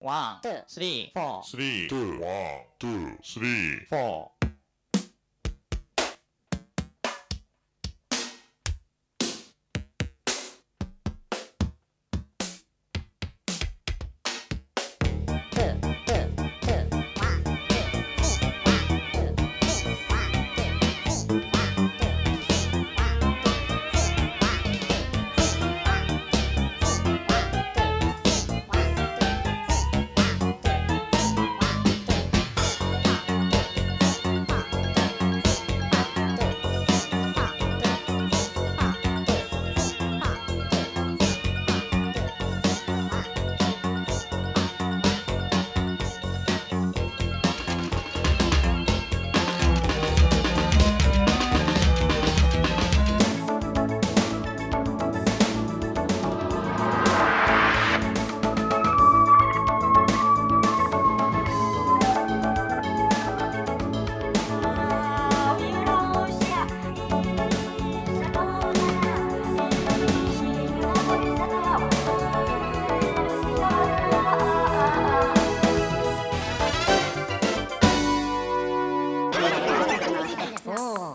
One, two, three, four, three, two, one, two, three. four. 大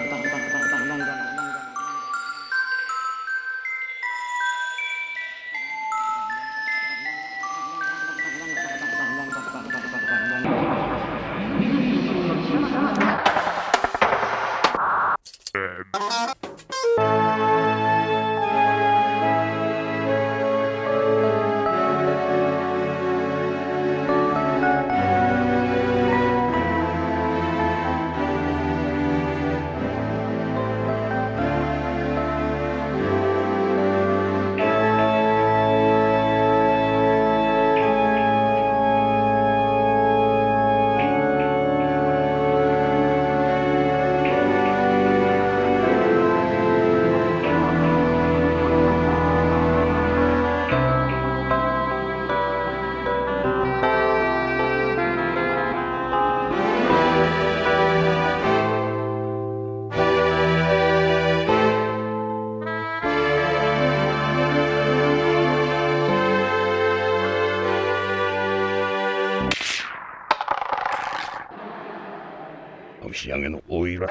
仕上げの大色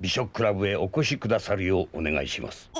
美食クラブへお越しくださるようお願いします。